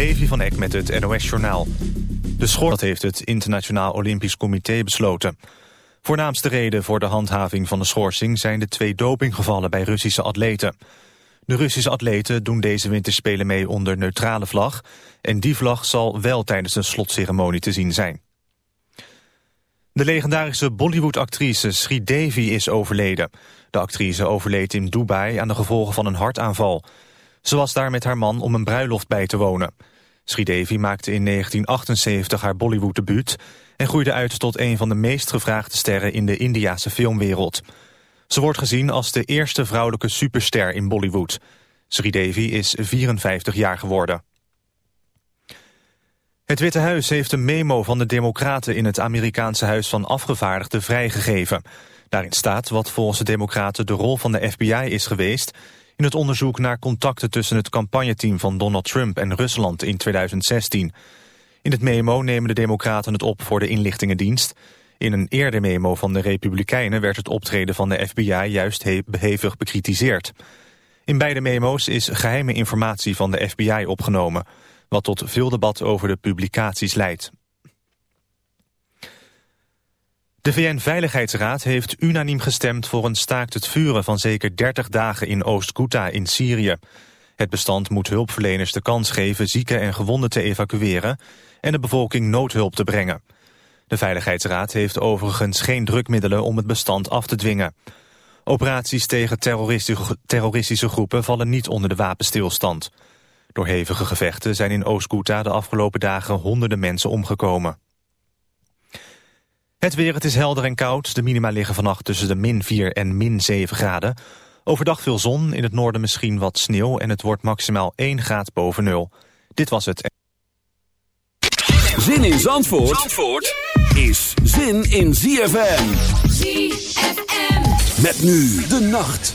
Levi van Eck met het NOS-journaal. De heeft het Internationaal Olympisch Comité besloten. Voornaamste reden voor de handhaving van de schorsing... zijn de twee dopinggevallen bij Russische atleten. De Russische atleten doen deze winterspelen mee onder neutrale vlag... en die vlag zal wel tijdens de slotceremonie te zien zijn. De legendarische Bollywood-actrice Sri Devi is overleden. De actrice overleed in Dubai aan de gevolgen van een hartaanval... Ze was daar met haar man om een bruiloft bij te wonen. Sridevi maakte in 1978 haar Bollywood-debuut... en groeide uit tot een van de meest gevraagde sterren in de Indiase filmwereld. Ze wordt gezien als de eerste vrouwelijke superster in Bollywood. Sridevi is 54 jaar geworden. Het Witte Huis heeft een memo van de Democraten in het Amerikaanse Huis van Afgevaardigden vrijgegeven. Daarin staat wat volgens de Democraten de rol van de FBI is geweest in het onderzoek naar contacten tussen het campagneteam van Donald Trump en Rusland in 2016. In het memo nemen de democraten het op voor de inlichtingendienst. In een eerder memo van de republikeinen werd het optreden van de FBI juist hevig bekritiseerd. In beide memo's is geheime informatie van de FBI opgenomen, wat tot veel debat over de publicaties leidt. De VN-veiligheidsraad heeft unaniem gestemd voor een staakt het vuren van zeker 30 dagen in Oost-Ghouta in Syrië. Het bestand moet hulpverleners de kans geven zieken en gewonden te evacueren en de bevolking noodhulp te brengen. De Veiligheidsraad heeft overigens geen drukmiddelen om het bestand af te dwingen. Operaties tegen terroristische, groepen vallen niet onder de wapenstilstand. Door hevige gevechten zijn in Oost-Ghouta de afgelopen dagen honderden mensen omgekomen. Het weer, het is helder en koud. De minima liggen vannacht tussen de min 4 en min 7 graden. Overdag veel zon, in het noorden misschien wat sneeuw... en het wordt maximaal 1 graad boven nul. Dit was het. Zin in Zandvoort, Zandvoort is zin in ZFM. ZFM. Met nu de nacht.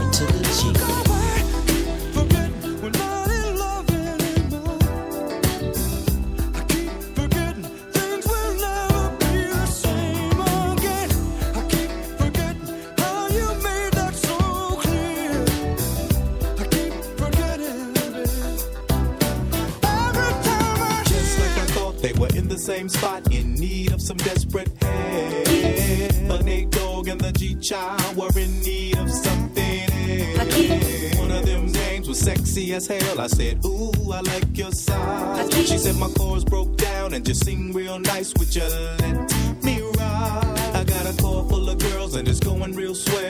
as hell. I said, Ooh, I like your size. She said my chords broke down and just sing real nice. Would you let me ride? I got a car full of girls and it's going real swell.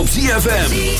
Op ZFM.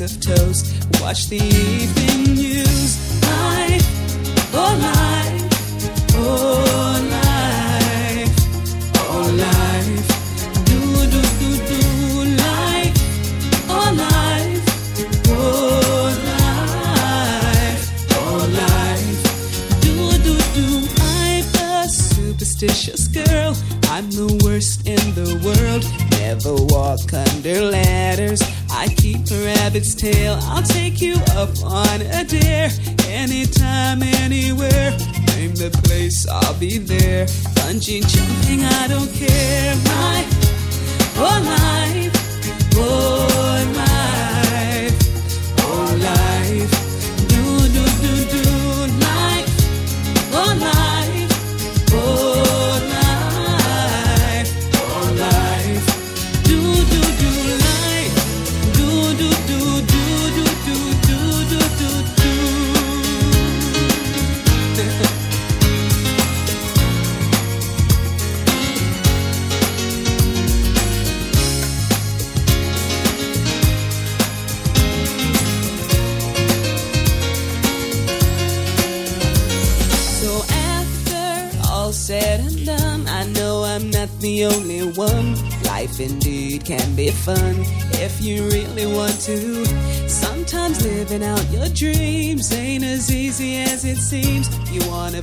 Of toast. Watch the evening be fun if you really want to. Sometimes living out your dreams ain't as easy as it seems. You wanna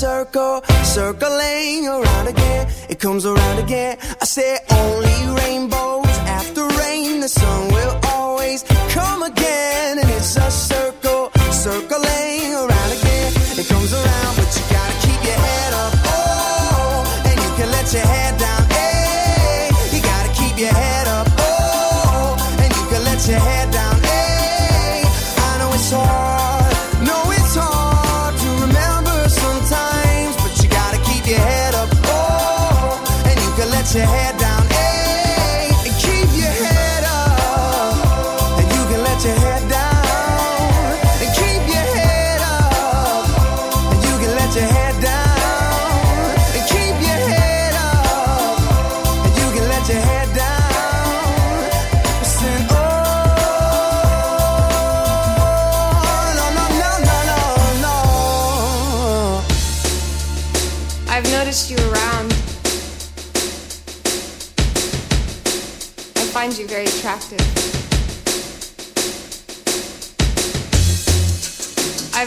Circle, circling around again. It comes around again. I say only rainbows after rain. The sun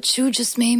what you just made.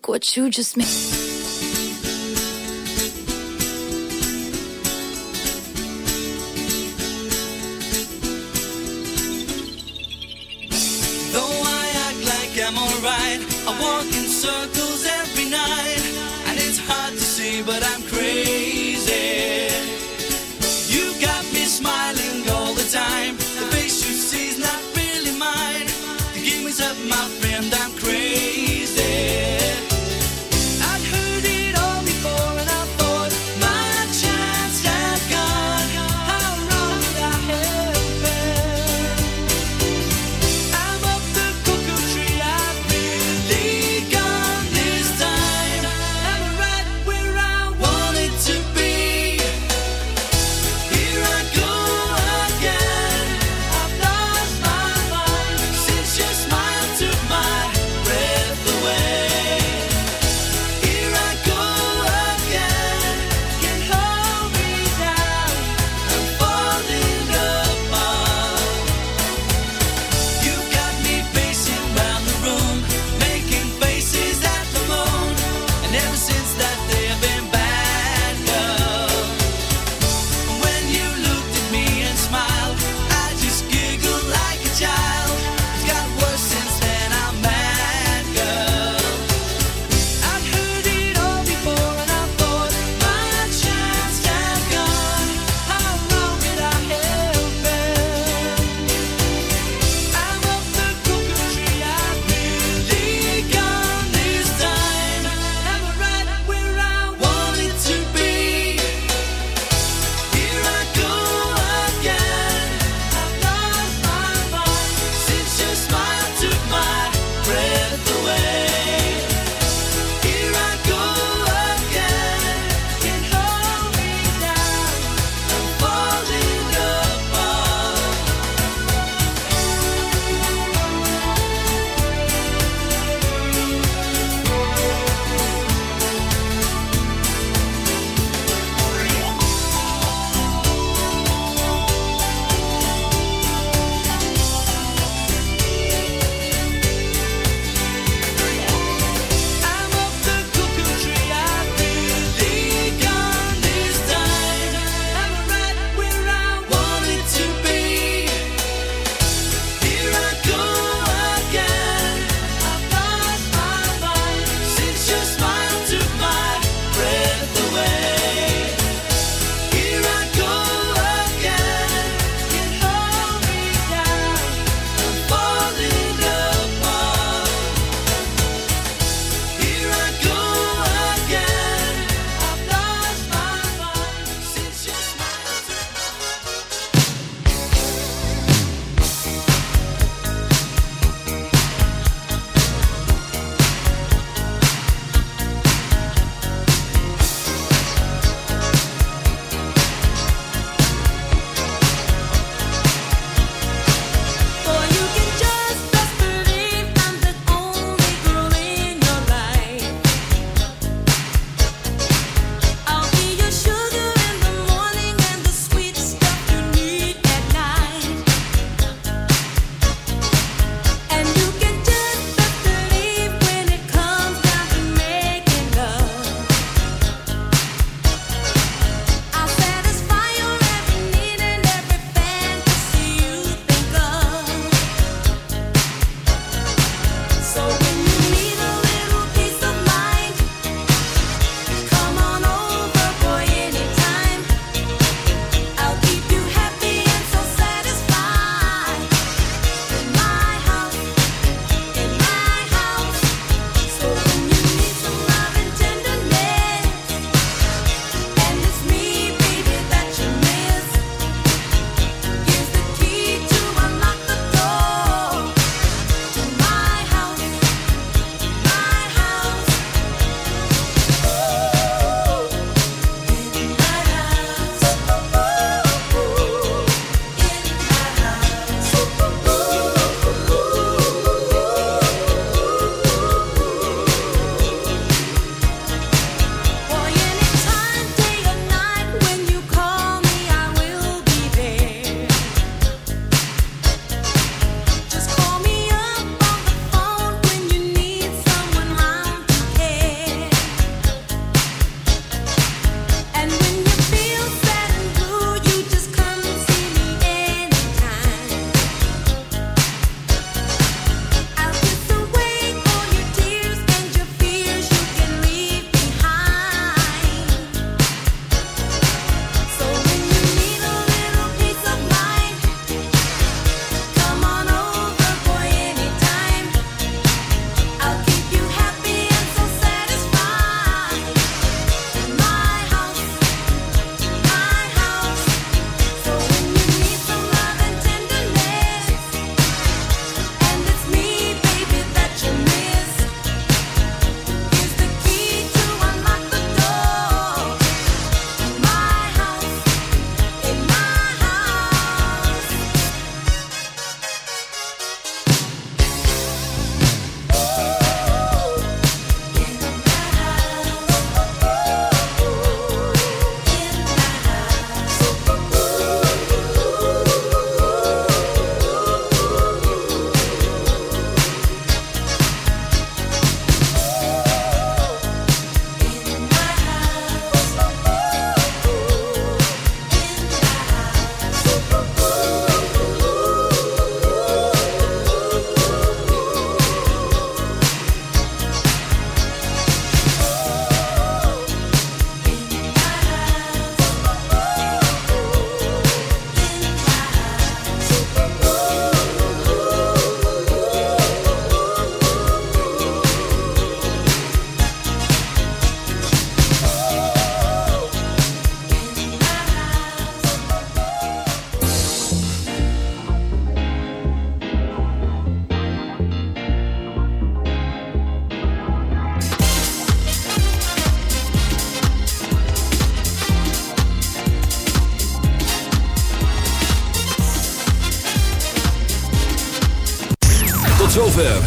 look what you just made. Though I act like I'm alright. I walk in circles every night.